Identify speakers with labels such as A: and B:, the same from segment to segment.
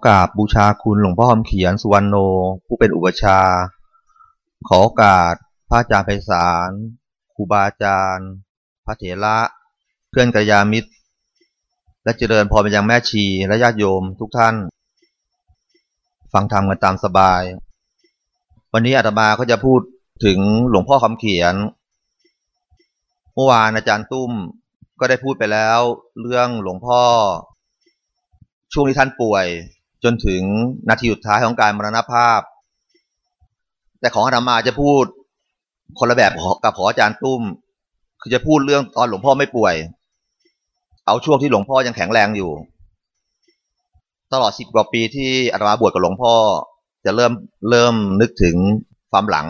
A: อกราบบูชาคุณหลวงพ่อคำเขียนสุวรรณโน ผู้เป็นอุปชา ขอโอกาสพระอาจารย์ไพศาลครูบาอาจารย์ พระเถระเพื่อนกัลยาณมิตร และเจริญพรไปยังแม่ชีและญาติโยมทุกท่าน ฟังธรรมกันตามสบาย วันนี้อาตมาก็จะพูดถึงหลวงพ่อคำเขียน เมื่อวานอาจารย์ตุ้มก็ได้พูดไปแล้วเรื่องหลวงพ่อช่วงที่ท่านป่วย จนถึงนาทีสุดท้ายของการมรณภาพ แต่ของอาตมาจะพูดคนละแบบกับขออาจารย์ตุ้ม คือจะพูดเรื่องตอนหลวงพ่อไม่ป่วย เอาช่วงที่หลวงพ่อยังแข็งแรงอยู่ ตลอดสิบกว่าปีที่อาตมาบวชกับหลวงพ่อ จะเริ่มเริ่มนึกถึงความหลัง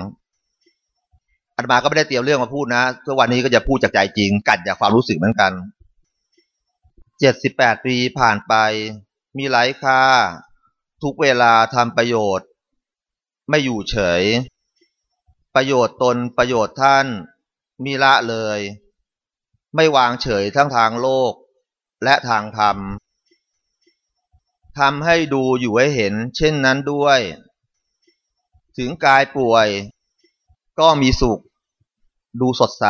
A: อาตมาก็ไม่ได้เตรียมเรื่องมาพูดนะทุกวันนี้ก็จะพูดจากใจจริงกัดจากความรู้สึกเหมือนกันเจ็ดสิบแปดปีผ่านไป มีหลายค่า ทุกเวลาทำประโยชน์ ไม่อยู่เฉย ประโยชน์ตนประโยชน์ท่าน มีละเลย ไม่วางเฉยทั้งทางโลก และทางธรรมทำให้ดูอยู่ให้เห็น เช่นนั้นด้วย ถึงกายป่วย ก็มีสุข ดูสดใส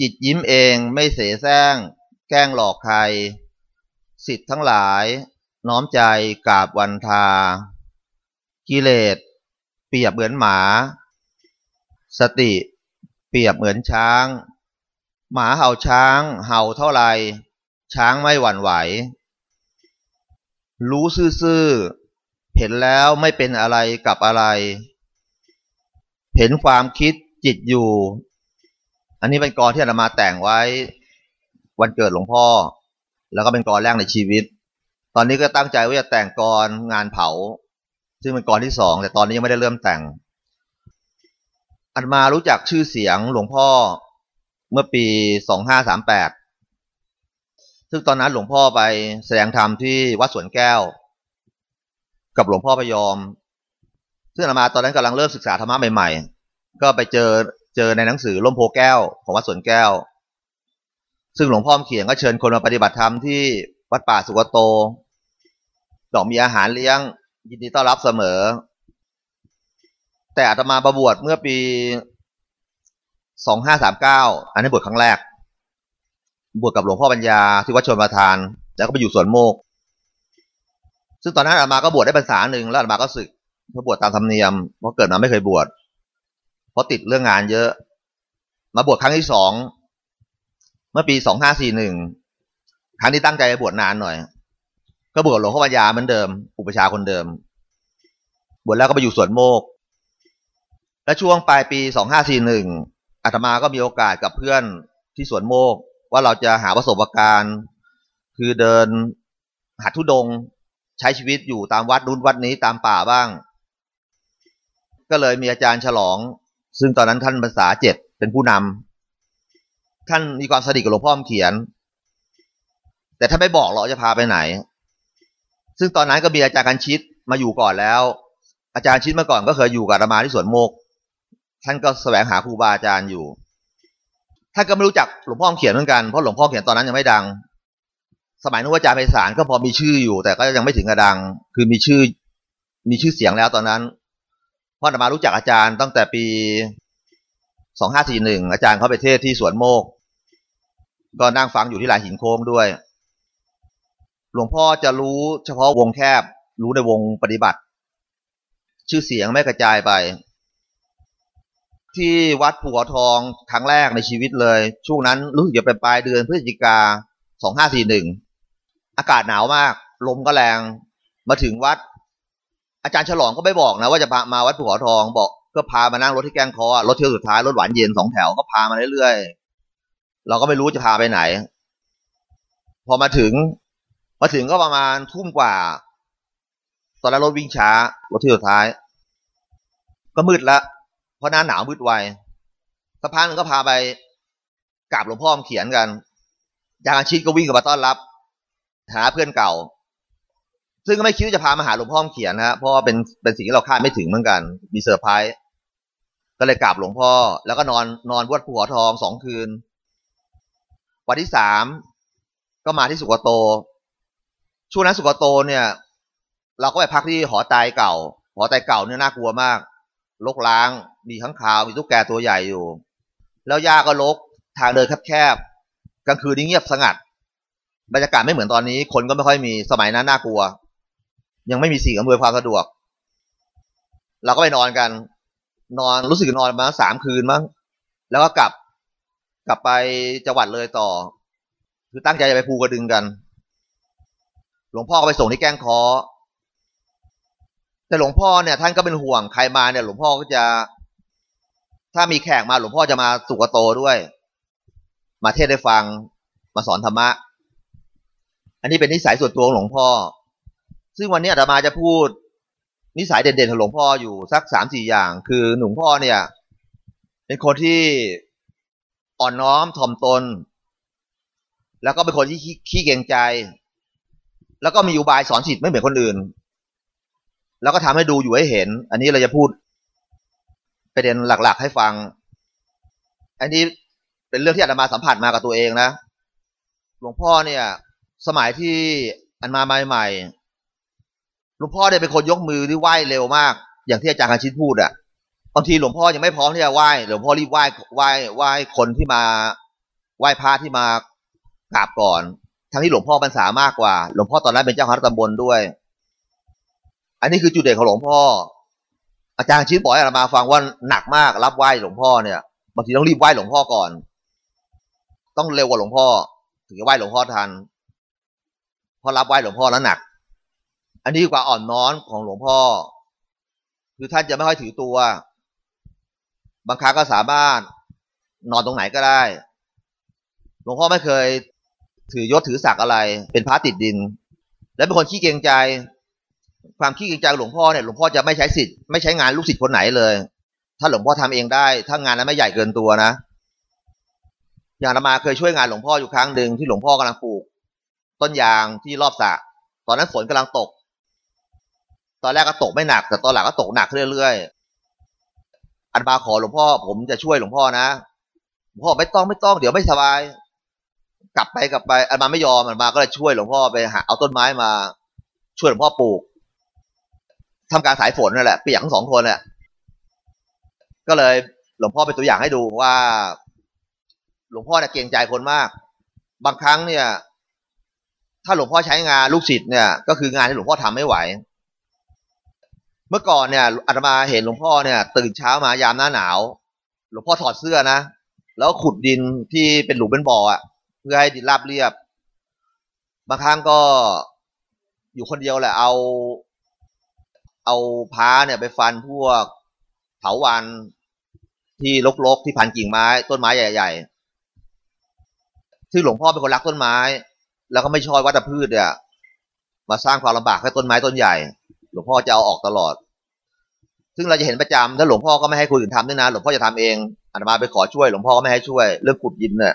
A: จิตยิ้มเองไม่เสแสร้ง แกล้งหลอกใคร สิทธิ์ทั้งหลายน้อมใจกราบวันทา กิเลส เปรียบเหมือนหมา สติ เปรียบเหมือนช้าง หมาเห่าช้าง เห่าเท่าไร ช้างไม่หวั่นไหว รู้ซื่อๆเห็นแล้วไม่เป็นอะไรกับอะไร เห็นความคิดจิตอยู่ อันนี้เป็นกรที่อาตมาแต่งไว้ วันเกิดหลวงพ่อ แล้วก็เป็นกรแรกในชีวิต ตอนนี้ก็ตั้งใจว่าจะแต่งกรงานเผา ซึ่งเป็นกรที่สองแต่ตอนนี้ยังไม่ได้เริ่มแต่งอาตมารู้จักชื่อเสียงหลวงพ่อเมื่อปีสองห้าสามแปดซึ่งตอนนั้นหลวงพ่อไปแสดงธรรมที่วัดสวนแก้ว กับหลวงพ่อพยอม ซึ่งอาตมาตอนนั้นกำลังเริ่มศึกษาธรรมะใหม่ๆ ก็ไปเจอเจอในหนังสือล่มโพแก้วของวัดสวนแก้ว ซึ่งหลวงพ่อเขียนก็เชิญคนมาปฏิบัติธรรมที่วัดป่าสุกโตดอกมีอาหารเลี้ยง ยินดีต้อนรับเสมอ แต่อาตมาประบวชเมื่อปีสองห้าสามเก้าอันนี้บวชครั้งแรก บวชกับหลวงพ่อปัญญาที่วัดชนประทาน แล้วก็ไปอยู่สวนโมก ซึ่งตอนนั้นอาตมาก็บวชได้ภาษาหนึ่งแล้วอาตมาก็ศึกเพื่อบวชตามธรรมเนียมเพราะเกิดมาไม่เคยบวชเพราะติดเรื่องงานเยอะ มาบวชครั้งที่สอง มื่อปีสองห้าสี่หนึ่งครั้งที่ตั้งใจบวชนานหน่อย ก็บวชหลวงพ่อปัญญาเหมือนเดิม อุปชาคนเดิม บวชแล้วก็ไปอยู่สวนโมก และช่วงปลายปีสองห้าสี่หนึ่งอาตมาก็มีโอกาสกับเพื่อนที่สวนโมก ว่าเราจะหาประสบการณ์ คือเดินหัดทุดง ใช้ชีวิตอยู่ตามวัดนู้นวัดนี้ตามป่าบ้าง ก็เลยมีอาจารย์ฉลอง ซึ่งตอนนั้นท่านภาษาเจ็ดเป็นผู้นำ ท่านมีความสนิทกับหลวงพ่อเขียน แต่ถ้าไม่บอกเราจะพาไปไหน ซึ่งตอนนั้นก็มีอาจารย์กันชิดมาอยู่ก่อนแล้ว อาจารย์ชิดเมื่อก่อนก็เคยอยู่กับอามาที่สวนโมก ท่านก็แสวงหาครูบาอาจารย์อยู่ ท่านก็ไม่รู้จักหลวงพ่อเขียนเหมือนกัน เพราะหลวงพ่อเขียนตอนนั้นยังไม่ดัง สมัยนู้นอาจารย์ไพศาลก็พอมีชื่ออยู่ แต่ก็ยังไม่ถึงกระดัง คือมีชื่อ มีชื่อเสียงแล้วตอนนั้น พ่อมารู้จักอาจารย์ตั้งแต่ปีสองห้าสี่หนึ่งอาจารย์เขาไปเทศที่สวนโมก ก็นั่งฟังอยู่ที่ลานหินโค้งด้วย หลวงพ่อจะรู้เฉพาะวงแคบ รู้ในวงปฏิบัติ ชื่อเสียงไม่กระจายไป ที่วัดผัวทองครั้งแรกในชีวิตเลย ช่วงนั้นรู้สึกจะเป็นปลายเดือนพฤศจิกาสองห้าสี่หนึ่งอากาศหนาวมาก ลมก็แรง มาถึงวัด อาจารย์ฉลองก็ไม่บอกนะ ว่าจะพามาวัดภูเขาทองบอกก็พามานั่งรถที่แกงคอรถเที่ยวสุดท้ายรถหวานเย็นสองแถวก็พามาเรื่อยๆ เราก็ไม่รู้จะพาไปไหน พอมาถึง มาถึงก็ประมาณทุ่มกว่า ตอนนั้นรถวิ่งช้ารถที่สุดท้าย ก็มืดละเพราะหน้าหนาวมืดไวสักพักนึงก็พาไปกราบหลวงพ่อเขียนกันยางชิดก็วิ่งกับมาต้อนรับหาเพื่อนเก่า ซึ่งก็ไม่คิดว่าจะพามาหาหลวงพ่อเขียนนะเพราะว่าเป็นเป็นสิ่งที่เราคาดไม่ถึงเหมือนกัน มีเซอร์ไพรส์ก็เลยกราบหลวงพ่อ แล้วก็นอนนอนวัดภูหัวทองสองคืน วันที่สามก็มาที่สุกโต ช่วงนั้นสุกโตเนี่ย เราก็ไปพักที่หอตายเก่า หอตายเก่าเนี่ยน่ากลัวมากลกล้าง มีข้างคาวมีตุ๊กแกตัวใหญ่อยู่ แล้วหญ้าก็ลกทางเดินแคบๆกลางคืนนี่เงียบสงัด บรรยากาศไม่เหมือนตอนนี้ คนก็ไม่ค่อยมีสมัยนั้นน่ากลัว ยังไม่มีสิ่งอำนวยความสะดวก เราก็ไปนอนกัน นอนรู้สึกนอนมาสามคืนมั้งแล้วก็กลับ กลับไปจังหวัดเลยต่อ คือตั้งใจจะไปภูกระดึงกัน หลวงพ่อก็ไปส่งที่แก้งคอแต่หลวงพ่อเนี่ยท่านก็เป็นห่วงใครมาเนี่ย หลวงพ่อก็จะ ถ้ามีแขกมาหลวงพ่อจะมาสุกโตด้วย มาเทศได้ฟังมาสอนธรรมะ อันนี้เป็นนิสัยส่วนตัวของหลวงพ่อ ซึ่งวันนี้อาตมาจะพูด นิสัยเด่นๆของหลวงพ่ออยู่สักสามสี่อย่าง คือหลวงพ่อเนี่ย เป็นคนที่ อ่อนน้อมถ่อมตน แล้วก็เป็นคนที่ขี้เกรงใจ แล้วก็มีอุบายสอนสิทธิ์ไม่เหมือนคนอื่น แล้วก็ทำให้ดูอยู่ให้เห็น อันนี้เราจะพูดประเด็นหลัก ๆ ให้ฟัง อันนี้เป็นเรื่องที่อาตมาสัมผัสมากับตัวเองนะ หลวงพ่อเนี่ย สมัยที่อันมาใหม่ๆหลวงพ่อเนี่ยเป็นคนยกมือที่ไหว้เร็วมาก อย่างที่อาจารย์คันชิตพูดอะ บางทีหลวงพ่อยังไม่พร้อมที่จะไหว้หลวงพ่อรีบไหว้ไหว้ไหว้คนที่มาไหว้พระที่มากราบก่อน ทั้งที่หลวงพ่อบรรษามากกว่า หลวงพ่อตอนนั้นเป็นเจ้าคณะตำบลด้วย อันนี้คือจุดเด่นของหลวงพ่อ อาจารย์ชี้บอกให้เรามาฟังว่าหนักมากรับไหว้หลวงพ่อเนี่ยบางทีต้องรีบไหว้หลวงพ่อก่อน ต้องเร็วกว่าหลวงพ่อ ถึงจะไหว้หลวงพ่อทันเพราะรับไหว้หลวงพ่อแล้วหนัก อันนี้กว่าอ่อนน้อมของหลวงพ่อคือท่านจะไม่ค่อยถือตัว บางครั้งก็สามารถนอนตรงไหนก็ได้หลวงพ่อไม่เคยถือยศถือศักดิ์อะไร เป็นพระติดดิน และเป็นคนขี้เกรงใจ ความขี้เกรงใจหลวงพ่อเนี่ยหลวงพ่อจะไม่ใช้สิทธิ์ไม่ใช้งานลูกศิษย์คนไหนเลย ถ้าหลวงพ่อทำเองได้ ถ้างานนั้นไม่ใหญ่เกินตัวนะ อย่างธรรมาเคยช่วยงานหลวงพ่ออยู่ครั้งหนึ่งที่หลวงพ่อกำลังปลูก ต้นยางที่รอบสระตอนนั้นฝนกำลังตก ตอนแรกก็ตกไม่หนัก แต่ตอนหลังก็ตกหนักเรื่อยๆ อันมาขอหลวงพ่อ ผมจะช่วยหลวงพ่อนะหลวงพ่อไม่ต้องไม่ต้องเดี๋ยวไม่สบาย กลับไปกลับไปอันมาไม่ยอมอันมาก็เลยช่วยหลวงพ่อไปหาเอาต้นไม้มา ช่วยหลวงพ่อปลูกทำการสายฝนนั่นแหละเปียกทั้งสองคนเนี่ยก็เลยหลวงพ่อเป็นตัวอย่างให้ดูว่า หลวงพ่อเนี่ยเกรงใจคนมาก บางครั้งเนี่ย ถ้าหลวงพ่อใช้งานลูกศิษย์เนี่ย ก็คืองานที่หลวงพ่อทำไม่ไหว เมื่อก่อนเนี่ยอาตมาเห็นหลวงพ่อเนี่ยตื่นเช้ามายามหน้าหนาว หลวงพ่อถอดเสื้อนะแล้วขุดดินที่เป็นหลุมเป็นบ่ออะ เพื่อให้ดินราบเรียบบางครั้งก็อยู่คนเดียวแหละเอา เอาพ้าเนี่ยไปฟันพวกเถาวันที่ลกๆที่พันกิ่งไม้ ต้นไม้ใหญ่ๆซึ่หลวงพ่อเป็นคนรักต้นไม้ แล้วก็ไม่ชอบวัตพืชเนี่ยมาสร้างความลำบากให้ต้นไม้ต้นใหญ่ ลวงพ่อจะเอาออกตลอด ซึ่งเราจะเห็นประจำถ้าหลวงพ่อก็ไม่ให้คนอื่นทำด้วยนะหลวงพ่อจะทำเองอาตมาไปขอช่วยหลวงพ่อก็ไม่ให้ช่วยเรื่องขุดดินเนี่ย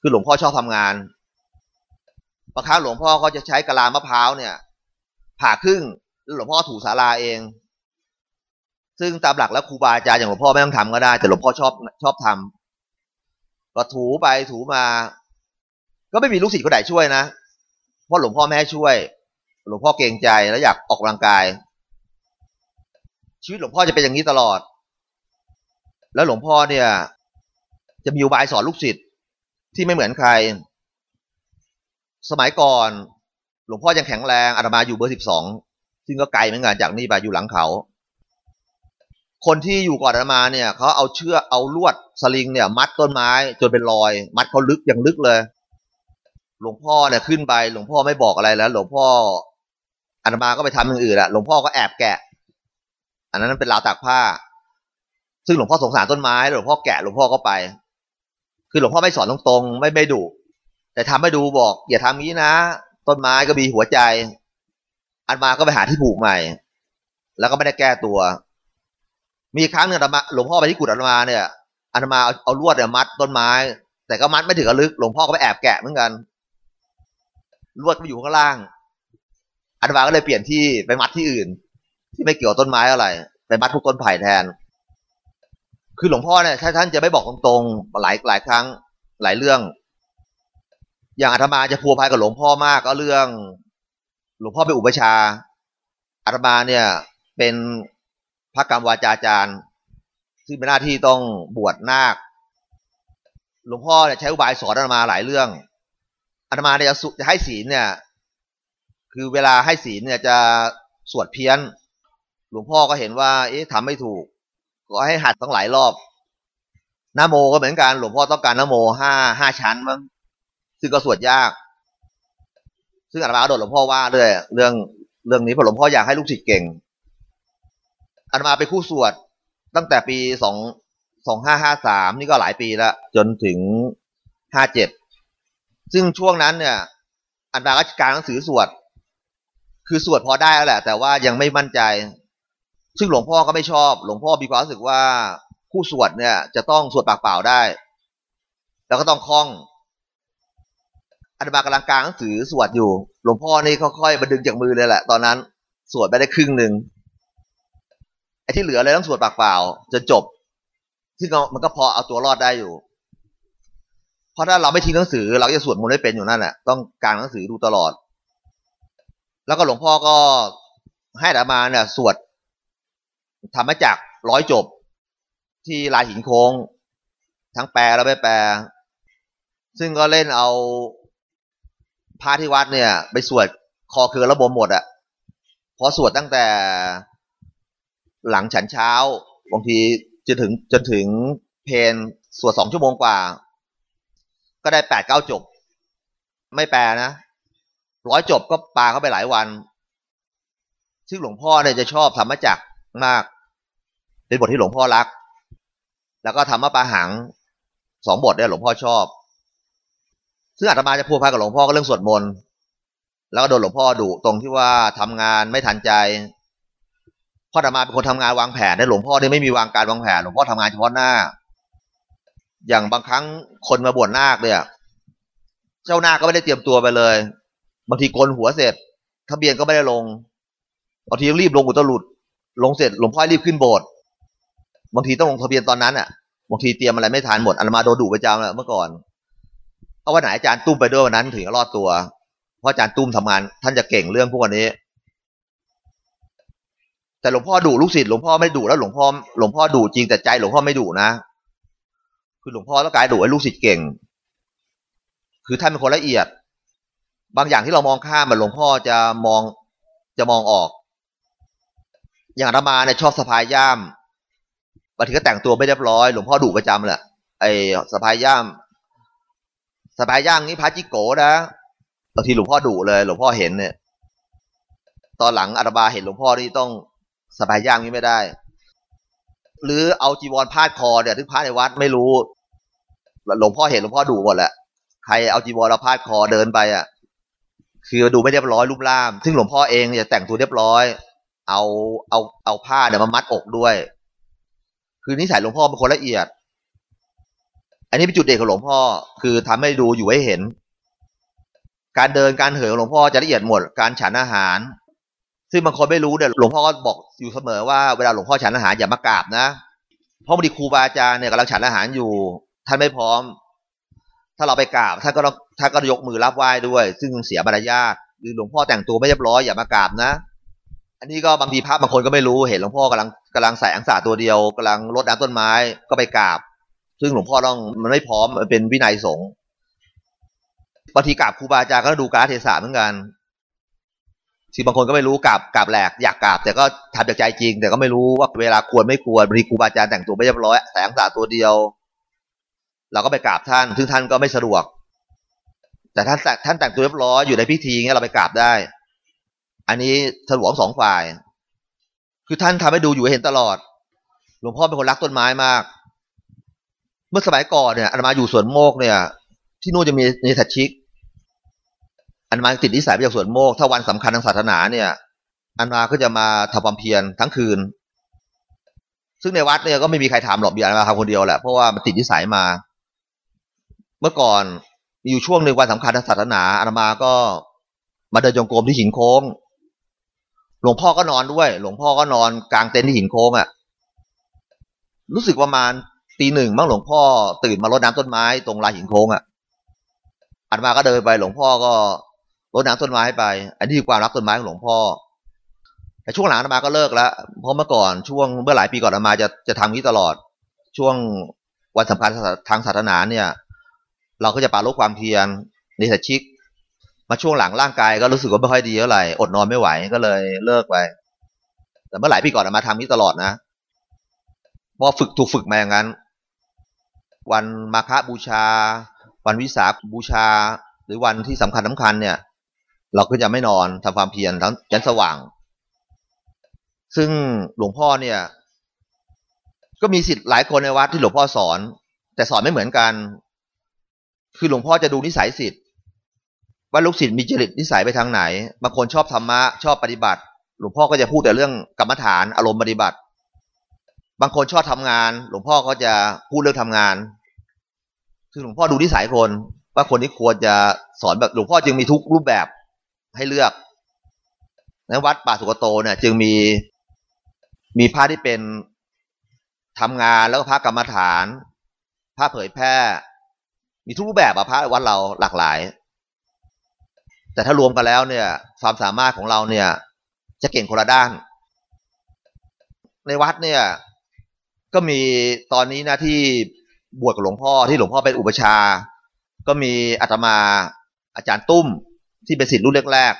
A: คือหลวงพ่อชอบทำงานบางครั้งหลวงพ่อก็จะใช้กะลามะพร้าวเนี่ย ผ่าครึ่งแล้วหลวงพ่อถูสาราเอง ซึ่งตามหลักแล้วครูบาอาจารย์อย่างหลวงพ่อไม่ต้องทำก็ได้ แต่หลวงพ่อชอบชอบทำก็ถูไปถูมา ก็ไม่มีลูกศิษย์คนไหนช่วยนะเพราะหลวงพ่อไม่ให้ช่วย หลวงพ่อเกรงใจแล้วอยากออกกำลังกาย ชีวิตหลวงพ่อจะเป็นอย่างนี้ตลอด แล้วหลวงพ่อเนี่ย จะมีอุบายสอนลูกศิษย์ที่ไม่เหมือนใคร สมัยก่อน หลวงพ่อยังแข็งแรงอาตมาอยู่เบอร์สิบสองซึ่งก็ไกลเหมือนกันจากนี่ไปอยู่หลังเขา คนที่อยู่ก่อนอาตมาเนี่ยเขาเอาเชือกเอาลวดสลิงเนี่ย มัดต้นไม้จนเป็นรอย มัดเขาลึกอย่างลึกเลยหลวงพ่อเนี่ยขึ้นไปหลวงพ่อไม่บอกอะไรแล้ว หลวงพ่อ อาตมาก็ไปทำอย่างอื่นอะหลวงพ่อก็แอบแกะ อันนั้นเป็นราวตากผ้า ซึ่งหลวงพ่อสงสารต้นไม้หลวงพ่อแกะหลวงพ่อก็ไป คือหลวงพ่อไม่สอนตรงๆไม่ไม่ดุแต่ทำให้ดูบอก อย่าทำนี้นะ ต้นไม้ก็มีหัวใจ อันมาก็ไปหาที่ผูกใหม่ แล้วก็ไม่ได้แก้ตัว มีครั้งหนึ่งหลวงพ่อไปที่กุฏอันมาเนี่ยอันมาเอาเอาลวดเนี่ยมัดต้นไม้ แต่ก็มัดไม่ถึงกระลึก หลวงพ่อก็ไปแอบแกะเหมือนกันลวดก็อยู่ข้างล่าง อันมาก็เลยเปลี่ยนที่ไปมัดที่อื่น ที่ไม่เกี่ยวต้นไม้อะไรไปมัดพวกต้นไผ่แทน คือหลวงพ่อเนี่ยถ้าท่านจะไม่บอกตรงๆหลายหลายครั้งหลายเรื่อง อย่างอาตมาจะพัวพัยกับหลวงพ่อมากก็เรื่อง หลวงพ่อเป็นอุปชาอาตมาเนี่ย เป็นพระกรรมวาจาจารย์ซึ่งเป็นหน้าที่ต้องบวชนาคหลวงพ่อเนี่ยใช้อุบายสอนอาตมาหลายเรื่องอาตมาเนี่ยจะให้ศีลเนี่ย คือเวลาให้ศีลเนี่ยจะสวดเพี้ยน หลวงพ่อก็เห็นว่า เอ๊ะทำไม่ถูก ก็ให้หัดตั้งหลายรอบนโมก็เหมือนกัน หลวงพ่อต้องการนโมห้าห้าชั้นมั้งซึ่งก็สวดยาก ซึ่งอาตมาโดนหลวงพ่อว่าด้วยเรื่องเรื่องนี้เพราะหลวงพ่ออยากให้ลูกศิษย์เก่งอาตมาไปคู่สวดตั้งแต่ปีสองสองห้าห้าสามนี่ก็หลายปีแล้วจนถึงห้าเจ็ดซึ่งช่วงนั้นเนี่ยอาตมาก็การหนังสือสวด คือสวดพอได้แล้วแหละ แต่ว่ายังไม่มั่นใจ ซึ่งหลวงพ่อก็ไม่ชอบ หลวงพ่อมีความรู้สึกว่าผู้สวดเนี่ย จะต้องสวดปากเปล่าได้ แล้วก็ต้องคล่องอาตมากำลังกลางหนังสือสวดอยู่ หลวงพ่อนี่ค่อยๆมาดึงจากมือเลยแหละ ตอนนั้น สวดไปได้ครึ่งหนึ่งไอ้ที่เหลือเลยต้องสวดปากเปล่าจนจบ ซึ่งมันก็พอเอาตัวรอดได้อยู่ เพราะถ้าเราไม่ทิ้งหนังสือ เราจะสวดมนต์ไม่เป็นอยู่นั่นแหละต้องกลางหนังสือดูตลอด แล้วก็หลวงพ่อก็ให้อามาเนี่ยสวดทำมาจากร้อยจบ ที่ลายหินโค้ง ทั้งแปลแล้วไม่แปล ซึ่งก็เล่นเอาพระที่วัดเนี่ย ไปสวดคอคือระบบหมดอะพอสวดตั้งแต่หลังฉันเช้าบางทีจะถึงจนถึงเพนสวดสองชั่วโมงกว่า ก็ได้แปดเก้าจบ ไม่แปลนะ ร้อยจบก็ปาเข้าไปหลายวัน ซึ่งหลวงพ่อเนี่ยจะชอบธรรมจักมาก เป็นบทที่หลวงพ่อรัก แล้วก็ธรรมปาหังสองบทเนี่ยหลวงพ่อชอบ ซึ่งอาตมาจะพูดพักกับหลวงพ่อก็เรื่องสวดมนต์แล้วก็โดนหลวงพ่อดุตรงที่ว่าทำงานไม่ทันใจพ่ออาตมาเป็นคนทำงานวางแผนได้หลวงพ่อเนี่ยไม่มีวางการวางแผนหลวงพ่อทำงานเฉพาะหน้า อย่างบางครั้งคนมาบวชนาคเนี่ย เจ้านาคก็ไม่ได้เตรียมตัวไปเลย บางทีโกนหัวเสร็จทะเบียนก็ไม่ได้ลงบางทีรีบลงอุตรุดลงเสร็จหลวงพ่อรีบขึ้นโบสถ์บางทีต้องลงทะเบียนตอนนั้นอะบางทีเตรียมอะไรไม่ทันหมดอาตมาโดนดุประจำเมื่อก่อนเอาวันไหนอาจารย์ตุ้มไปด้วยวันนั้นถึงจะรอดตัว เพราะอาจารย์ตุ้มทำงาน ท่านจะเก่งเรื่องพวกนี้ แต่หลวงพ่อดุลูกศิษย์หลวงพ่อไม่ดุแล้วหลวงพ่อหลวงพ่อดุจริงแต่ใจหลวงพ่อไม่ดุนะคือหลวงพ่อต้องการดุให้ลูกศิษย์เก่ง คือท่านเป็นคนละเอียด บางอย่างที่เรามองข้ามมันหลวงพ่อจะมองจะมองออก อย่างธรรมาเนี่ยชอบสะพายย่ามบางทีก็แต่งตัวไม่เรียบร้อยหลวงพ่อดุประจำแหละไอ้สะพายย่ามสบายย่างนี้พระจิโกนะบางทีหลวงพ่อดุเลย หลวงพ่อเห็นเนี่ย ตอนหลังอาตมาเห็นหลวงพ่อที่ต้องสบายย่างนี้ไม่ได้ หรือเอาจีวรพาดคอเนี่ยทึงพระในวัดไม่รู้ หลวงพ่อเห็นหลวงพ่อดุหมดแหละใครเอาจีวรเราพาดคอเดินไปอะ คือดูไม่เรียบร้อยรูปร่างซึ่งหลวงพ่อเองเนี่ยแต่งตัวเรียบร้อย เอาเอาเอาผ้าเนี่ยมามัดอกด้วย คือนิสัยหลวงพ่อเป็นคนละเอียด อันนี้เป็นจุดเด่นของหลวงพ่อ คือทำให้ดูอยู่ให้เห็น การเดินการเหินของหลวงพ่อจะละเอียดหมด การฉันอาหาร ซึ่งบางคนไม่รู้เนี่ยหลวงพ่อก็บอกอยู่เสมอว่าเวลาหลวงพ่อฉันอาหารอย่ามากราบนะเพราะบางทีครูบาอาจารย์เนี่ยกำลังฉันอาหารอยู่ ท่านไม่พร้อม ถ้าเราไปกราบท่านก็ต้องท่านก็ยกมือรับไหว้ด้วย ซึ่งเสียมารยาทหรือหลวงพ่อแต่งตัวไม่เรียบร้อยอย่ามากราบนะ อันนี้ก็บางทีพระบางคนก็ไม่รู้เห็นหลวงพ่อกำลังกำลังใส่อังสาตัวเดียวกำลังรดน้ำต้นไม้ก็ไปกราบ ซึ่งหลวงพ่อต้องมันไม่พร้อมมันเป็นวินัยสงฆ์บางทีกราบครูบาอาจารย์ก็ดูการเทศะเหมือนกันที่บางคนก็ไม่รู้กราบกราบแหลกอยากกราบ แต่ก็ทำจากใจจริง แต่ก็ไม่รู้ว่าเวลาควรไม่ควรบางทีครูบาอาจารย์แต่งตัวไม่เรียบร้อยแสงสาตัวเดียว เราก็ไปกราบท่าน ซึ่งท่านก็ไม่สะดวก แต่ท่านท่านแต่งตัวเรียบร้อยอยู่ในพิธีเงี้ยเราไปกราบได้ อันนี้สะดวกสองฝ่าย คือท่านทำให้ดูอยู่เห็นตลอด หลวงพ่อเป็นคนรักต้นไม้มาก เมื่อสมัยก่อนเนี่ยอันมาอยู่สวนโมกเนี่ย ที่นู่นจะมีเนทัชิก อันมาติดนิสัยไปจากสวนโมก ถ้าวันสำคัญทางศาสนาเนี่ย อันมาก็จะมาทำความเพียรทั้งคืน ซึ่งในวัดเนี่ยก็ไม่มีใครถามหรอกมีอันมาทำคนเดียวแหละเพราะว่ามันติดนิสัยมา เมื่อก่อนมีอยู่ช่วงหนึ่งวันสำคัญทางศาสนาอันมาก็มาเดินจงกรมที่หินโค้ง หลวงพ่อก็นอนด้วย หลวงพ่อก็นอนกลางเต็นท์ที่หินโค้งอะ่ะ รู้สึกประมาณตีหนึ่งมั่งหลวงพ่อตื่นมารดน้ำต้นไม้ตรงลายหินโค้งอะ่ะอันมาก็เดินไป หลวงพ่อก็รดน้ำต้นไม้ไป อันนี้ความรักต้นไม้ของหลวงพ่อ แต่ช่วงหลังอาตมาก็เลิกแล้วเพราะเมื่อก่อนช่วงเมื่อหลายปีก่อนอาตมาจะจะทำนี้ตลอด ช่วงวันสำคัญทางศาสนาเนี่ย เราก็จะปาลบความเพียรในสัชิก มาช่วงหลังร่างกายก็รู้สึกว่าไม่ค่อยดีเท่าไหร่อดนอนไม่ไหวก็เลยเลิกไป แต่เมื่อหลายปีก่อนอาตมาทำนี้ตลอดนะเพราะฝึกถูกฝึกมาอย่างนั้น วันมาฆบูชา วันวิสาขบูชา หรือวันที่สำคัญสาคัญเนี่ย เราก็จะไม่นอนทำความเพียรทั้งยันสว่าง ซึ่งหลวงพ่อเนี่ย ก็มีสิทธิ์หลายคนในวัดที่หลวงพ่อสอน แต่สอนไม่เหมือนกัน คือหลวงพ่อจะดูนิสัยสิทธิ์ว่าลูกศิษย์มีจริตนิสัยไปทางไหนบางคนชอบธรรมะชอบปฏิบัติ หลวงพ่อก็จะพูดแต่เรื่องกรรมฐานอารมณ์ปฏิบัติ บางคนชอบทำงาน หลวงพ่อก็จะพูดเรื่องทำงาน คือหลวงพ่อดูนิสัยคนว่าคนนี้ควรจะสอนแบบหลวงพ่อจึงมีทุกรูปแบบให้เลือกในวัดป่าสุกโตเนี่ย จึงมีมีพระที่เป็นทำงานแล้วก็พระกรรมฐานพระเผยแพร่ มีทุกรูปแบบอะพระวัดเราหลากหลาย แต่ถ้ารวมกันแล้วเนี่ย ความสามารถของเราเนี่ย จะเก่งคนละด้าน ในวัดเนี่ย ก็มีตอนนี้นะที่บวชกับหลวงพ่อที่หลวงพ่อเป็นอุปชา ก็มีอาตมาอาจารย์ตุ้มที่เป็นสิทธิ์รุ่นแรก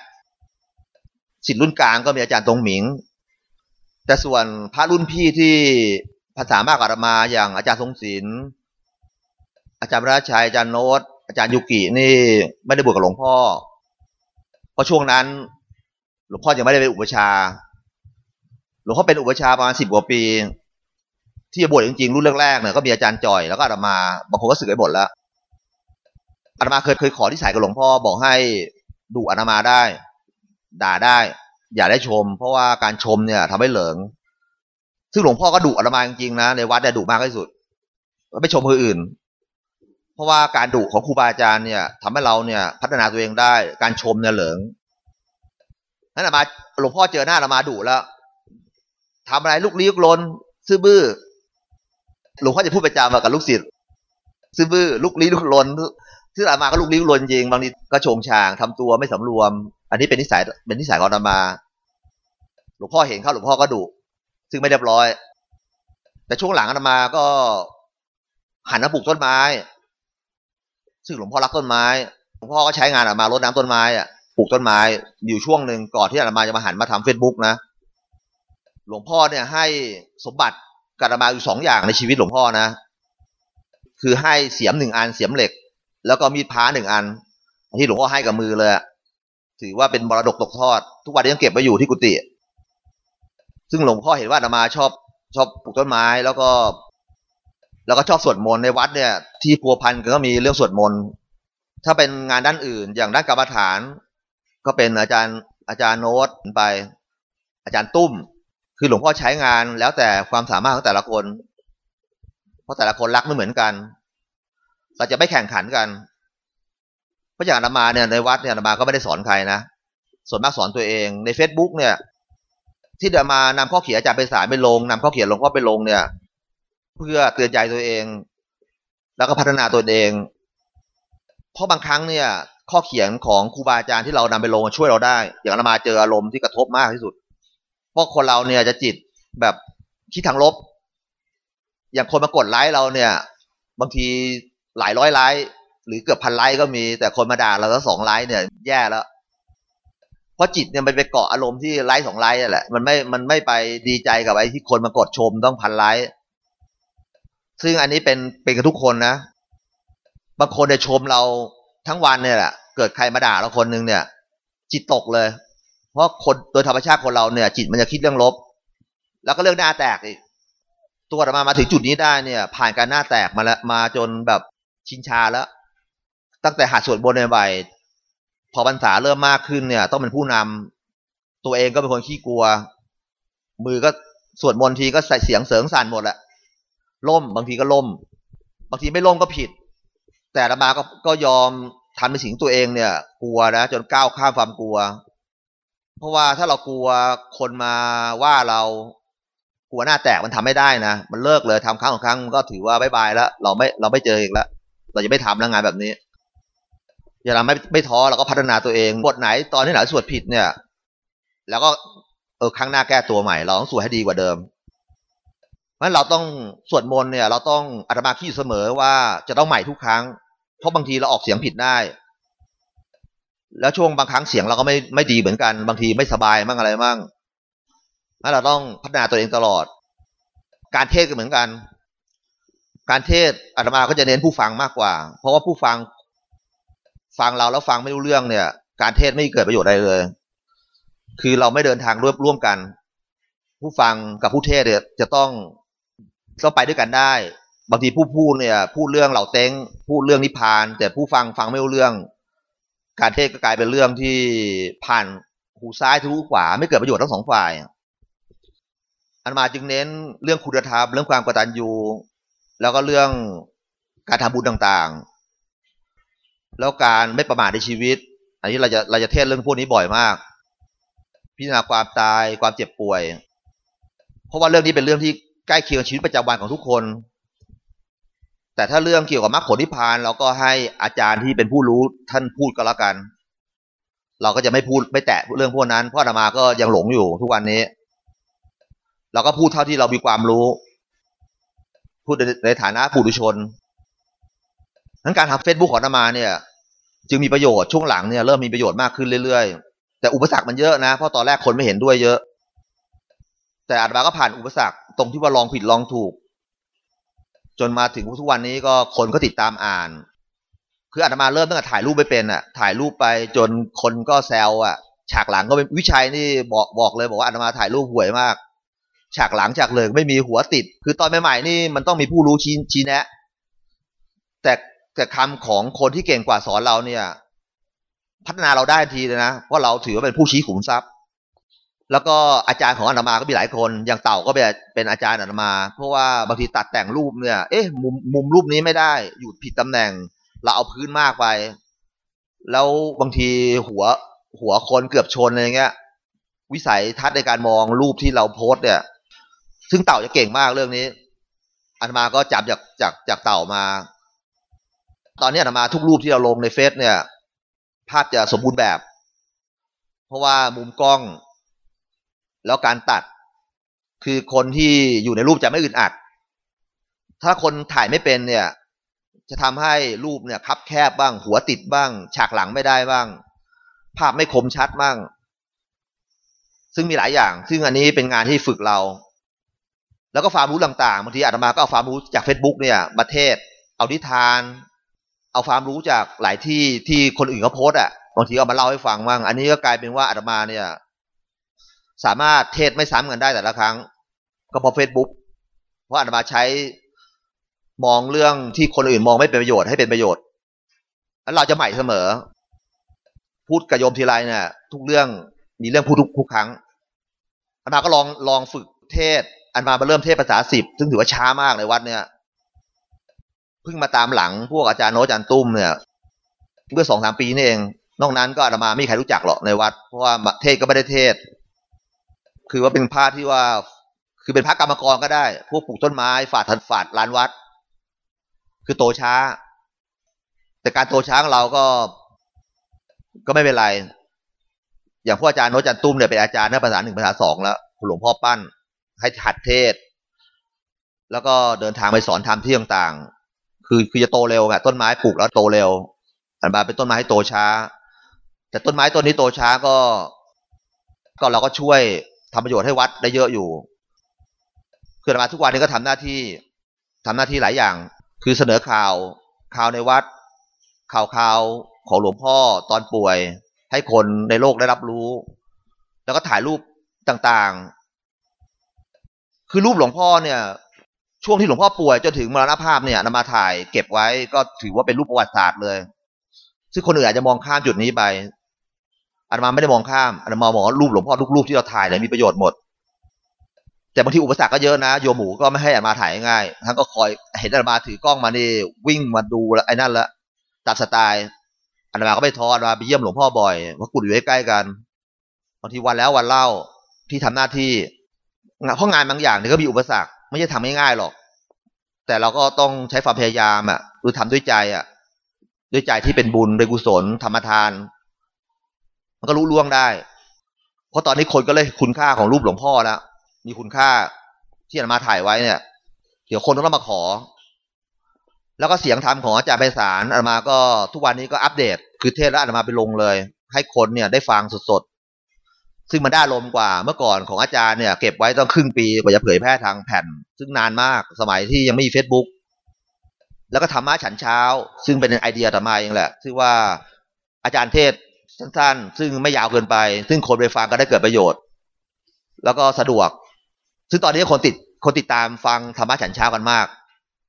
A: ๆสิทธิ์รุ่นกลางก็มีอาจารย์ตรงหมิง แต่ส่วนพระรุ่นพี่ที่ภาษามากกว่าอาตมาอย่างอาจารย์ทรงศิลป์ อาจารย์ราชัยอาจารย์โน้ตอาจารย์ยุกินี่ไม่ได้บวชกับหลวงพ่อ เพราะช่วงนั้น หลวงพ่อยังไม่ได้เป็นอุปชา หลวงพ่อเป็นอุปชาประมาณสิบกว่าปี ที่จะบวชจริงๆรุ่นแรกๆเนี่ยก็มีอาจารย์จ่อยแล้วก็อาตมาบางคนก็สึกไปหมดแล้วอาตมาเคยเคยขอที่สายกับหลวงพ่อบอกให้ดูอาตมาได้ ด่าได้ อย่าได้ชม เพราะว่าการชมเนี่ยทำให้เหลิง ซึ่งหลวงพ่อก็ดุอาตมาจริงๆนะในวัดเนี่ยดุมากที่สุดไม่ชมคนอื่น เพราะว่าการดุของครูบาอาจารย์เนี่ยทำให้เราเนี่ยพัฒนาตัวเองได้ การชมเนี่ยเหลิงนั่นอามาหลวงพ่อเจอหน้าอามาดุแล้วทำอะไรลูกลี้ลูกลน ซื่อบื้อหลวงพ่อจะพูดประจำกับลูกศิษย์ซื่อบื้อลูกลี้ลูกลนซึ่งอามาก็ลูกลี้ลูกลนจริงบางทีก็ชงชางทำตัวไม่สำรวม อันนี้เป็นนิสัยเป็นนิสัยของอามา หลวงพ่อเห็นเข้าหลวงพ่อก็ดุซึ่งไม่เรียบร้อย แต่ช่วงหลังอามาก็หันมาปลูกต้นไม้ ซึ่งหลวงพ่อรักต้นไม้หลวงพ่อก็ใช้งานออกมารดน้ำต้นไม้อะปลูกต้นไม้อยู่ช่วงหนึ่งก่อนที่อามาจะมาหันมาทำเฟซบุ๊กนะ หลวงพ่อเนี่ยให้สมบัติกับอามาอยู่สองอย่างในชีวิตหลวงพ่อนะ คือให้เสียมหนึ่งอันเสียมเหล็ก แล้วก็มีดพ้าหนึ่งอัน ที่หลวงพ่อให้กับมือเลยถือว่าเป็นมรดกตกทอด ทุกวันนี้ยังเก็บไว้อยู่ที่กุฏิซึ่งหลวงพ่อเห็นว่าอามาชอบชอบปลูกต้นไม้ แล้วก็ แล้วก็ชอบสวดมนต์ในวัดเนี่ย ที่พัวพันก็มีเรื่องสวดมนต์ถ้าเป็นงานด้านอื่น อย่างด้านกรรมฐาน ก็เป็นอาจารย์อาจารย์โน้ตไป อาจารย์ตุ้ม คือหลวงพ่อใช้งานแล้วแต่ความสามารถของแต่ละคน เพราะแต่ละคนรักไม่เหมือนกัน เราจะไม่แข่งขันกันเพราะอย่างอามาเนี่ยในวัดเนี่ยอามาก็ไม่ได้สอนใครนะส่วนมากสอนตัวเองใน Facebook เนี่ย ที่อามานำข้อเขียนอาจารย์ไปสายไปลงนำข้อเขียนหลวงพ่อไปลงเนี่ย เพื่อเตือนใจตัวเอง แล้วก็พัฒนาตัวเอง เพราะบางครั้งเนี่ย ข้อเขียนของครูบาอาจารย์ที่เรานำไปลงช่วยเราได้ อย่างอามาเจออารมณ์ที่กระทบมากที่สุด เพราะคนเราเนี่ยจะจิตแบบคิดทางลบ อย่างคนมากดไลค์เราเนี่ย บางทีหลายร้อยไลค์หรือเกือบพันไลค์ก็มี แต่คนมาด่าเราแล้วสองไลค์เนี่ย แย่แล้วเพราะจิตเนี่ยมันไปเกาะอารมณ์ที่ไลค์สองไลค์แหละมันไม่มันไม่ไปดีใจกับไอ้ที่คนมากดชมต้องพันไลค์ ซึ่งอันนี้เป็นเป็นกับทุกคนนะ บางคนเนี่ยชมเราทั้งวันเนี่ยแหละ เกิดใครมาด่าเราคนนึงเนี่ย จิตตกเลย เพราะคนโดยธรรมชาติคนเราเนี่ย จิตมันจะคิดเรื่องลบ แล้วก็เรื่องหน้าแตกอีก ตัวมามาถึงจุดนี้ได้เนี่ย ผ่านการหน้าแตกมาแล้วมาจนแบบชินชาแล้ว ตั้งแต่หัดสวดบนในใบพอพรรษาเริ่มมากขึ้นเนี่ย ต้องเป็นผู้นำตัวเองก็เป็นคนขี้กลัว มือก็สวดมนต์ทีก็ใส่เสียงเสริงสั่นหมดแหละ ล่มบางทีก็ล่ม บางทีไม่ล่มก็ผิด แต่ละมาก็ก็ยอมทำในสิ่งตัวเองเนี่ย กลัวนะจนก้าวข้ามความกลัว เพราะว่าถ้าเรากลัวคนมาว่าเรากลัวหน้าแตกมันทำไม่ได้นะ มันเลิกเลยทำครั้งของครั้งก็ถือว่าบายบายแล้ว เราไม่เราไม่เจออีกแล้วเราจะไม่ทำแล้วงานแบบนี้ อย่าเราไม่ไม่ท้อเราก็พัฒนาตัวเองบทไหนตอนที่ไหนสวดผิดเนี่ย แล้วก็เออครั้งหน้าแก้ตัวใหม่ เราต้องสวดให้ดีกว่าเดิม เพราะเราต้องสวดมนต์เนี่ย เราต้องอาตมาคิดเสมอว่าจะต้องใหม่ทุกครั้ง เพราะบางทีเราออกเสียงผิดได้ แล้วช่วงบางครั้งเสียงเราก็ไม่ไม่ดีเหมือนกัน บางทีไม่สบายมั่งอะไรมั่งแล้วเราต้องพัฒนาตัวเองตลอด การเทศก็เหมือนกัน การเทศอาตมาก็จะเน้นผู้ฟังมากกว่า เพราะว่าผู้ฟังฟังเราแล้วฟังไม่รู้เรื่องเนี่ย การเทศไม่เกิดประโยชน์อะไรเลย คือเราไม่เดินทางร่วมร่วมกัน ผู้ฟังกับผู้เทศเนี่ยจะต้อง ต้องไปด้วยกันได้ บางทีผู้พูดเนี่ยพูดเรื่องเหล่าเต็งพูดเรื่องนิพพาน แต่ผู้ฟังฟังไม่รู้เรื่อง การเทศก็กลายเป็นเรื่องที่ผ่านหูซ้ายทะลุขวา ไม่เกิดประโยชน์ทั้งสองฝ่าย อันมาจึงเน้นเรื่องคุณธรรมเรื่องความกตัญญูแล้วก็เรื่องการทำบุญต่างๆ แล้วการไม่ประมาทในชีวิต อันนี้เราจะเราจะเทศเรื่องพวกนี้บ่อยมาก พิจารณาความตายความเจ็บป่วย เพราะว่าเรื่องนี้เป็นเรื่องที่ ใกล้เคียงชีวิตประจำวันของทุกคน แต่ถ้าเรื่องเกี่ยวกับมรรคผลนิพพาน เราก็ให้อาจารย์ที่เป็นผู้รู้ท่านพูดก็แล้วกัน เราก็จะไม่พูดไม่แตะเรื่องพวกนั้นเพราะธรรมาก็ยังหลงอยู่ทุกวันนี้ เราก็พูดเท่าที่เรามีความรู้ พูดในฐานะผู้ดุชนทั้งการทำเฟซบุ๊กของธรรมาเนี่ย จึงมีประโยชน์ช่วงหลังเนี่ยเริ่มมีประโยชน์มากขึ้นเรื่อยๆ แต่อุปสรรคมันเยอะนะเพราะตอนแรกคนไม่เห็นด้วยเยอะ แต่อาตมาก็ผ่านอุปสรรค ตรงที่ว่าลองผิดลองถูก จนมาถึงทุกวันนี้ก็คนก็ติดตามอ่าน คืออาตมาเริ่มตั้งแต่ถ่ายรูปไปเป็นอะ ถ่ายรูปไปจนคนก็แซวอะ ฉากหลังก็เป็นวิชัยนี่บอกบอกเลยบอกว่าอาตมาถ่ายรูปห่วยมาก ฉากหลังฉากเลยไม่มีหัวติด คือตอนใหม่ๆนี่มันต้องมีผู้รู้ชี้ชี้แนะ แต่แต่คำของคนที่เก่งกว่าสอนเราเนี่ย พัฒนาเราได้ทีเลยนะเพราะเราถือว่าเป็นผู้ชี้ขุมทรัพย์ แล้วก็อาจารย์ของอนามาก็มีหลายคน อย่างเต่าก็เป็นอาจารย์อนามา เพราะว่าบางทีตัดแต่งรูปเนี่ย เอ๊ะมุมมุมรูปนี้ไม่ได้ อยู่ผิดตำแหน่ง เราเอาพื้นมากไป แล้วบางทีหัวหัวคนเกือบชนอะไรเงี้ย วิสัยทัศน์ในการมองรูปที่เราโพสเนี่ย ซึ่งเต่าจะเก่งมากเรื่องนี้อาตมาก็จับจากจากจากเต่ามา ตอนนี้อาตมาทุกรูปที่เราลงในเฟซเนี่ย ภาพจะสมบูรณ์แบบ เพราะว่ามุมกล้อง แล้วการตัดคือคนที่อยู่ในรูปจะไม่อึดอัด ถ้าคนถ่ายไม่เป็นเนี่ย จะทำให้รูปเนี่ยคับแคบบ้าง หัวติดบ้าง ฉากหลังไม่ได้บ้าง ภาพไม่คมชัดบ้าง ซึ่งมีหลายอย่าง ซึ่งอันนี้เป็นงานที่ฝึกเรา แล้วก็ความรู้ต่างๆบางทีอาตมาก็เอาความรู้จาก Facebook เนี่ยมาเทศ เอานิทาน เอาความรู้จากหลายที่ที่คนอื่นเขาโพสต์อะบางทีเอามาเล่าให้ฟังบ้าง อันนี้ก็กลายเป็นว่าอาตมาเนี่ย สามารถเทศไม่ซ้ำกันได้แต่ละครั้ง ก็เพราะเฟซบุ๊กเพราะอาตมาใช้มองเรื่องที่คนอื่นมองไม่เป็นประโยชน์ให้เป็นประโยชน์แล้วเราจะใหม่เสมอ พูดกับโยมทีไรเนี่ยทุกเรื่องมีเรื่องพูดทุกทุกครั้งอาตมาก็ลองลองฝึกเทศอันมามาเริ่มเทศภาษาสิบซึ่งถือว่าช้ามากในวัดเนี่ยเพิ่งมาตามหลังพวกอาจารย์โนอาจารย์ตุ้มเนี่ยเมื่อสองสามปีนี่เอง นอกนั้นก็อาตมาไม่มีใครรู้จักหรอกในวัด เพราะว่าเทศก็ไม่ได้เทศ คือว่าเป็นพระที่ว่า คือเป็นพระกรรมกรก็ได้ พวกปลูกต้นไม้ฝาดทันฝาดลานวัด คือโตช้า แต่การโตช้าของเราก็ ก็ไม่เป็นไร อย่างพวกอาจารย์โนจันตุ้มเนี่ยเป็นอาจารย์ในภาษาหนึ่งภาษาสองแล้วหลวงพ่อปั้น ให้หัดเทศ แล้วก็เดินทางไปสอนธรรมที่ต่างๆ คือคือจะโตเร็วค่ะต้นไม้ปลูกแล้วโตเร็วอันบาเป็นต้นไม้โตช้า แต่ต้นไม้ต้นนี้โตช้าก็ก็เราก็ช่วย ทำประโยชน์ให้วัดได้เยอะอยู่ คือมาทุกวันนี้ก็ทำหน้าที่ทำหน้าที่หลายอย่าง คือเสนอข่าวข่าวในวัด ข่าวข่าวของหลวงพ่อตอนป่วย ให้คนในโลกได้รับรู้ แล้วก็ถ่ายรูปต่างๆ คือรูปหลวงพ่อเนี่ยช่วงที่หลวงพ่อป่วยจนถึงมรณภาพเนี่ยนำมาถ่ายเก็บไว้ก็ถือว่าเป็นรูปประวัติศาสตร์เลย ซึ่งคนอื่นอาจจะมองข้ามจุดนี้ไป อาตมาไม่ได้มองข้ามอาตมามองรูปหลวงพ่อทุกรูปที่เราถ่ายเนี่ยมีประโยชน์หมด แต่บางทีอุปสรรคก็เยอะนะโยมหมูก็ไม่ให้อาตมาถ่ายง่ายทั้งก็คอยเห็นอาตมาถือกล้องมานี่วิ่งมาดูแล้วไอ้นั่นละตัดสไตล์อาตมาก็ไปทออาตมาไปเยี่ยมหลวงพ่อบ่อยเพราะกุดอยู่ใกล้ๆกันบางทีวันแล้ววันเล่าที่ทำหน้าที่เพราะงานบางอย่างเนี่ยก็มีอุปสรรคไม่ใช่ทำง่ายๆหรอก แต่เราก็ต้องใช้ความพยายามอะคือทำด้วยใจอะ ด้วยใจที่เป็นบุญด้วยกุศลธรรมทาน มันก็รู้ล่วงได้ เพราะตอนนี้คนก็เลยคุณค่าของรูปหลวงพ่อแล้วมีคุณค่าที่อามาถ่ายไว้เนี่ย เดี๋ยวคนต้องมาขอ แล้วก็เสียงธรรมของอาจารย์ไพศาลอามาก็ทุกวันนี้ก็อัปเดต คือเทศแล้วอามาไปลงเลย ให้คนเนี่ยได้ฟังสดๆ ซึ่งมันได้ลมกว่าเมื่อก่อนของอาจารย์เนี่ย เก็บไว้ต้องครึ่งปีกว่าจะเผยแพร่ทางแผ่น ซึ่งนานมากสมัยที่ยังไม่มีเฟซบุ๊กแล้วก็ธรรมะฉันเช้า ซึ่งเป็นไอเดียต่อมาเองแหละซึ่งว่าอาจารย์เทศ สั้นๆ ซึ่งไม่ยาวเกินไป ซึ่งคนไปฟังก็ได้เกิดประโยชน์ แล้วก็สะดวก ซึ่งตอนนี้คนติดคนติดตามฟังธรรมะฉันเช้ากันมาก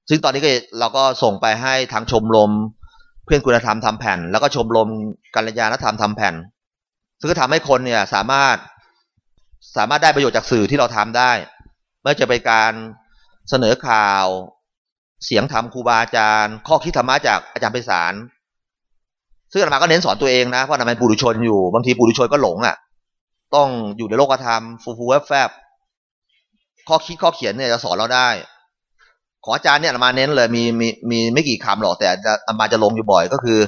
A: ซึ่งตอนนี้ก็เราก็ส่งไปให้ทางชมรมเพื่อนคุณธรรมทำแผ่น แล้วก็ชมรมกัลยาณธรรมทำแผ่น ซึ่งก็ทำให้คนเนี่ยสามารถสามารถได้ประโยชน์จากสื่อที่เราทำได้ไม่ว่าจะเป็นการเสนอข่าว เสียงธรรมครูบาอาจารย์ ข้อคิดธรรมะจากอาจารย์ไพศาล ซึ่งอาตมาก็เน้นสอนตัวเองนะเพราะอาตมาปุถุชนอยู่บางทีปุถุชนก็หลงอะ ต้องอยู่ในโลกธรรมฟูฟูแวบแฟบข้อคิดข้อเขียนเนี่ยจะสอนเราได้ ขออาจารย์เนี่ยอาตมาเน้นเลยมีมีมีไม่กี่คำหรอกแต่อาตมาจะลงอยู่บ่อย ก็คือ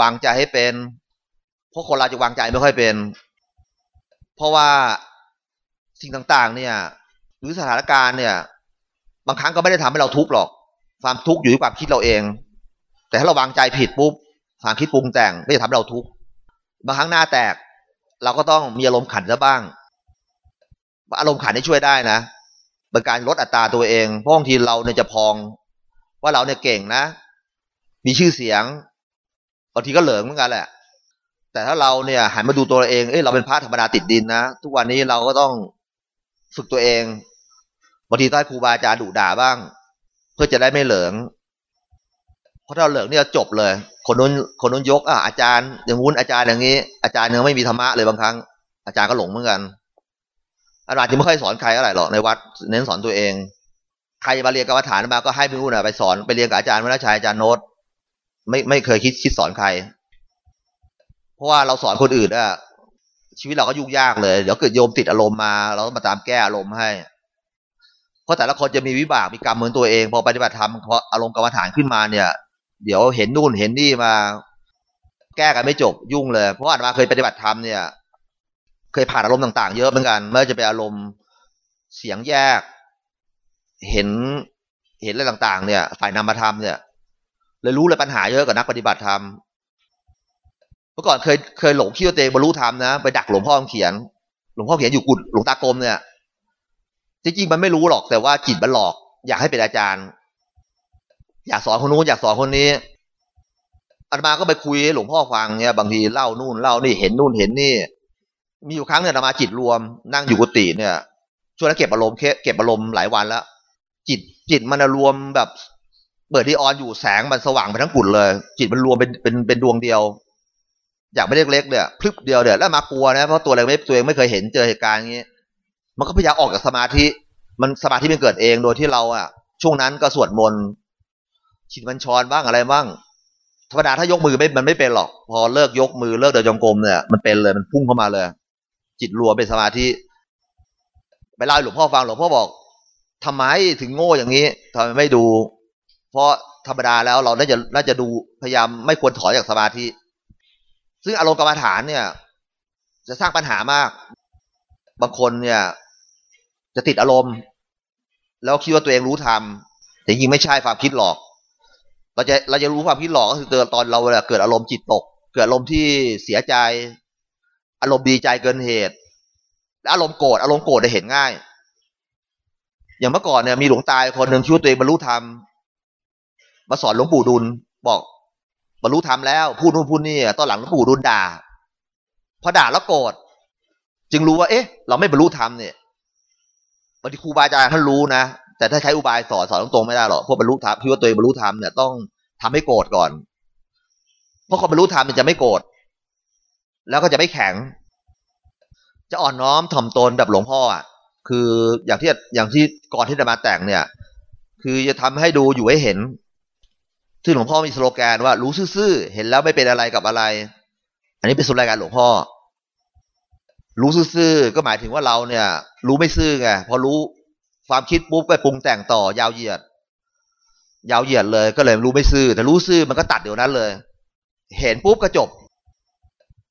A: วางใจให้เป็นเพราะคนเราจะวางใจไม่ค่อยเป็น เพราะว่าสิ่งต่างๆ เนี่ยหรือสถานการณ์เนี่ย บางครั้งก็ไม่ได้ทำให้เราทุกข์หรอก ความทุกข์อยู่ที่ความคิดเราเอง แต่ถ้าเราวางใจผิดปุ๊บ ความคิดปรุงแต่งไม่จะทำเราทุกข์บางครั้งหน้าแตก เราก็ต้องมีอารมณ์ขันซะบ้าง อารมณ์ขันนี่ช่วยได้นะเป็นการลดอัตราตัวเอง เพราะบางทีเราเนี่ยจะพอง ว่าเราเนี่ยเก่งนะ มีชื่อเสียงบางทีก็เหลิงเหมือนกันแหละ แต่ถ้าเราเนี่ยหันมาดูตัวเราเองเอ้ยเราเป็นพระธรรมดาติดดินนะทุกวันนี้เราก็ต้องฝึกตัวเองบางทีต้องให้ครูบาอาจารย์ดุด่าบ้าง เพื่อจะได้ไม่เหลิง เพราะถ้าเหลิงเนี่ยจบเลย คนนู้นคนนู้นยกอะอาจารย์อย่างงู้นอาจารย์อย่างนี้ อาจารย์ยังไม่มีธรรมะเลยบางครั้ง อาจารย์ก็หลงเหมือนกันอาจารย์จะไม่ค่อยสอนใครอะไรหรอกในวัด เน้นสอนตัวเอง ใครมาเรียนกรรมฐานมาก็ให้พี่นู้นไปสอนไปเรียนกับอาจารย์วิรชัยอาจารย์โน้ตไม่ไม่เคยคิดคิดสอนใคร เพราะว่าเราสอนคนอื่นอะชีวิตเราก็ยุ่งยากเลยเดี๋ยวเกิดโยมติดอารมณ์มาเราต้องมาตามแก้อารมณ์ให้ เพราะแต่ละคนจะมีวิบากมีกรรมเหมือนตัวเอง พอปฏิบัติธรรมพออารมณ์กรรมฐานขึ้นมาเนี่ย เดี๋ยวเห็นนู่นเห็นนี่มา แก้กันไม่จบยุ่งเลย เพราะอาตมาเคยปฏิบัติธรรมเนี่ย เคยผ่านอารมณ์ต่าง ๆ เยอะเหมือนกันไม่ว่าจะเป็นอารมณ์เสียงแยก เห็นเห็นอะไรต่าง ๆ เนี่ย ฝ่ายนามธรรมเนี่ยเลยรู้เลยปัญหาเยอะกับนักปฏิบัติธรรมเมื่อก่อนเคยเคยหลงคิดว่าตัวเองบรรลุธรรมนะไปดักหลวงพ่อเขียน หลวงพ่อเขียนอยู่กุดหลวงตากรมเนี่ยจริงๆมันไม่รู้หรอกแต่ว่าจิตมันหลอก อยากให้เป็นอาจารย์ อยากสอนคนนู้นอยากสอนคนนี้อาตมาก็ไปคุยหลวงพ่อฟังเนี่ยบางทีเล่านู่นเล่านี่เห็นนู่นเห็นนี่ มีอยู่ครั้งเนี่ยอาตมาจิตรวม นั่งอยู่กุฏิเนี่ยช่วงนั้นเก็บอารมณ์เก็บอารมณ์หลายวันแล้ว จิตจิตมันรวมแบบ เปิดที่ออนอยู่แสงมันสว่างไปทั้งกุฏเลย จิตมันรวมเป็นเป็นเป็นดวงเดียว อยากไม่เล็กๆเนี่ยพลึบเดียวเดี๋ยวแล้วมากลัวนะเพราะตัวเองไม่ตัวเองไม่เคยเห็นเจอเหตุการณ์อย่างนี้ มันก็พยายามออกจากสมาธิ มันสมาธิมันเกิดเองโดยที่เราอะ ช่วงนั้นก็สวดมนต์ ชินบัญชรบ้างอะไรบ้างธรรมดาถ้ายกมือไม่มันไม่เป็นหรอก พอเลิกยกมือเลิกเดินจงกรมเนี่ยมันเป็นเลยมันพุ่งเข้ามาเลย จิตรัวเป็นสมาธิไปเล่าหลวงพ่อฟังหลวงพ่อบอกทำไมถึงโง่อย่างนี้ทำไมไม่ดู เพราะธรรมดาแล้วเราน่าจะน่าจะดูพยายามไม่ควรถอยจากสมาธิ ซึ่งอารมณ์กรรมฐานเนี่ย จะสร้างปัญหามาก บางคนเนี่ย จะติดอารมณ์ แล้วคิดว่าตัวเองรู้ทำแต่จริงไม่ใช่ความคิดหลอก เราจะเราจะรู้ความคิดหลอกก็คือเตอนเราเกิดอารมณ์จิตตก เกิดอารมณ์ที่เสียใจ อารมณ์ดีใจเกินเหตุและอารมณ์โกรธอารมณ์โกรธจะเห็นง่าย อย่างเมื่อก่อนเนี่ยมีหลวงตายคนหนึ่งคิดว่าตัวเองบรรลุธรรมมาสอนหลวงปู่ดุลบอกบรรลุธรรมแล้วพูดนู่นพูดนี่ตอนหลังหลวงปู่ดุลด่าพอด่าแล้วโกรธจึงรู้ว่า เอ๊ะ เราไม่บรรลุธรรมเนี่ยบางทีครูบาอาจารย์ท่านรู้นะ แต่ถ้าใช้อุบายสอนสอนตรงๆไม่ได้หรอกพวกบรรลุธรรมพี่ว่าตัวเองบรรลุธรรมเนี่ยต้องทำให้โกรธก่อน เพราะคนบรรลุธรรมมันจะไม่โกรธแล้วก็จะไม่แข็ง จะอ่อนน้อมถ่อมตนแบบหลวงพ่ออะคืออย่างที่อย่างที่ก่อนที่จะมาแต่งเนี่ย คือจะทำให้ดูอยู่ให้เห็นซึ่งหลวงพ่อมีสโลแกนว่า รู้ซื่อๆเห็นแล้วไม่เป็นอะไรกับอะไร อันนี้เป็นสโลแกนหลวงพ่อ รู้ซื่อก็หมายถึงว่าเราเนี่ย รู้ไม่ซื่อไงพอรู้ ความคิดปุ๊บไปปรุงแต่งต่อยาวเหยียด ยาวเหยียดเลยก็เลยรู้ไม่ซื่อ แต่รู้ซื่อมันก็ตัดเดี๋ยวนั้นเลย เห็นปุ๊บก็จบ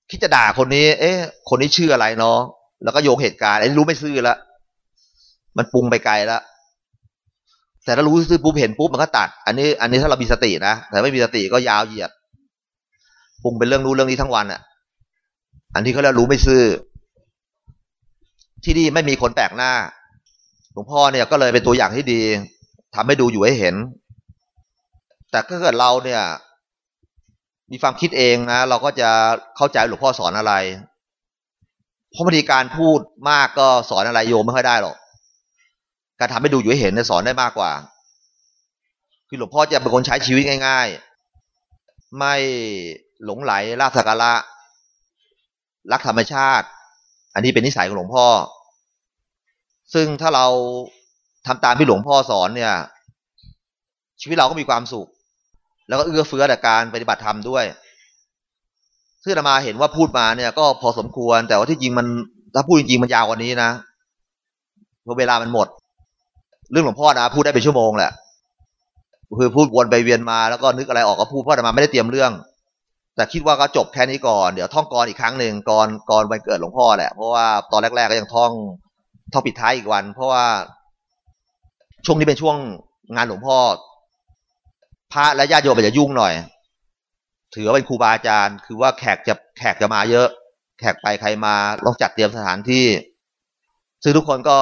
A: คิดจะด่าคนนี้ เอ๊ะ คนนี้ชื่ออะไรเนาะแล้วก็โยงเหตุการณ์ไอ้รู้ไม่ซื่อล้วมันปรุงไปไกลแล้วแต่ถ้ารู้ซื่อปุ๊บเห็นปุ๊บมันก็ตัด อันนี้ อันนี้ถ้าเรามีสตินะแต่ไม่มีสติก็ยาวเหยียดปรุงเป็นเรื่องนู้เรื่องนี้ทั้งวันอะ อันที่เขาเรียกรู้ไม่ซื่อ ที่นี่ไม่มีคนแปลกหน้า หลวงพ่อเนี่ยก็เลยเป็นตัวอย่างที่ดีทำให้ดูอยู่ให้เห็น แต่ถ้าเกิดเราเนี่ย มีความคิดเองนะเราก็จะเข้าใจหลวงพ่อสอนอะไรเพราะบางทีการพูดมากก็สอนอะไรโยมไม่ค่อยได้หรอกการทำให้ดูอยู่ให้เห็นเนี่ยสอนได้มากกว่า คือหลวงพ่อจะเป็นคนใช้ชีวิตง่าย ๆ ไม่หลงไหลลาบสักการะรักธรรมชาติ อันนี้เป็นนิสัยของหลวงพ่อ ซึ่งถ้าเราทำตามที่หลวงพ่อสอนเนี่ย ชีวิตเราก็มีความสุข แล้วก็เอื้อเฟื้อต่การปฏิบัติธรรมด้วยซึ่งอามาเห็นว่าพูดมาเนี่ย ก็พอสมควรแต่ว่าที่จริงมันถ้าพูดจริงมันยาวกว่านี้นะเพราะเวลามันหมด เรื่องหลวงพ่อนะพูดได้เป็นชั่วโมงแหละคือพูดวนไปเวียนมาแล้วก็นึกอะไรออกก็พูดเพราะอมาไม่ได้เตรียมเรื่อง แต่คิดว่าก็จบแค่นี้ก่อนเดี๋ยวท่องกรอีกครั้งหนึ่งก่อก่อนวันเกิดหลวงพ่อแหละเพราะว่าตอนแรก ๆ ก็ยังท่อง ท่อปิดท้ายอีกวัน เพราะว่าช่วงนี้เป็นช่วงงานหลวงพ่อ พระและญาติโยมอาจจะยุ่งหน่อย ถือว่าเป็นครูบาอาจารย์ คือว่าแขกจะแขกจะมาเยอะ แขกไปใครมาต้องจัดเตรียมสถานที่ ซึ่งทุกคนก็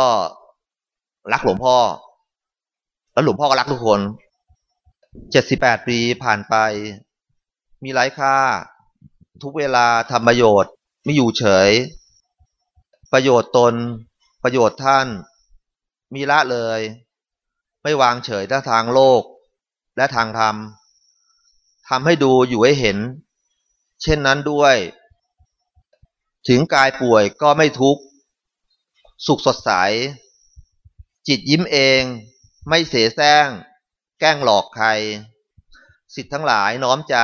A: รักหลวงพ่อ แล้วหลวงพ่อก็รักทุกคนเจ็ดสิบแปดปีผ่านไป มีไร้ค่า ทุกเวลาทำประโยชน์ ไม่อยู่เฉย ประโยชน์ตน ประโยชน์ท่าน มีละเลย ไม่วางเฉยทั้งทางโลก และทางธรรมทำให้ดูอยู่ให้เห็น เช่นนั้นด้วย ถึงกายป่วยก็ไม่ทุกข์สุขสดใส จิตยิ้มเองไม่เสแสร้ง แกล้งหลอกใคร สิทธิ์ทั้งหลายน้อมใจ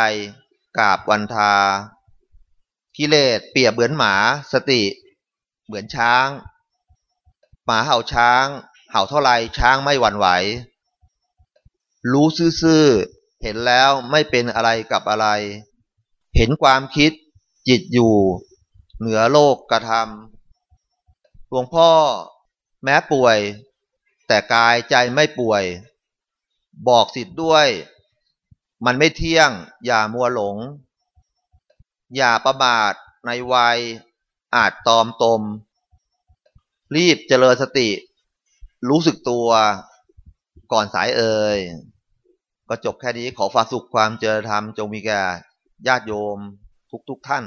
A: กราบวันทากิเลสเปรียบเหมือนหมา สติ เหมือนช้าง หมาเห่าช้าง เห่าเท่าไรช้างไม่หวั่นไหว รู้ซื่อๆเห็นแล้วไม่เป็นอะไรกับอะไร เห็นความคิดจิตอยู่ เหนือโลกกระทำหลวงพ่อแม้ป่วย แต่กายใจไม่ป่วย บอกสิทธิ์ด้วย มันไม่เที่ยง อย่ามัวหลง อย่าประมาทในวัยอาจตอมตม รีบเจริญสติ รู้สึกตัวก่อนสายเอ่ยก็จบแค่นี้ขอฝากสุขความเจริญธรรมจงมีแก่ญาติโยมทุกๆทท่าน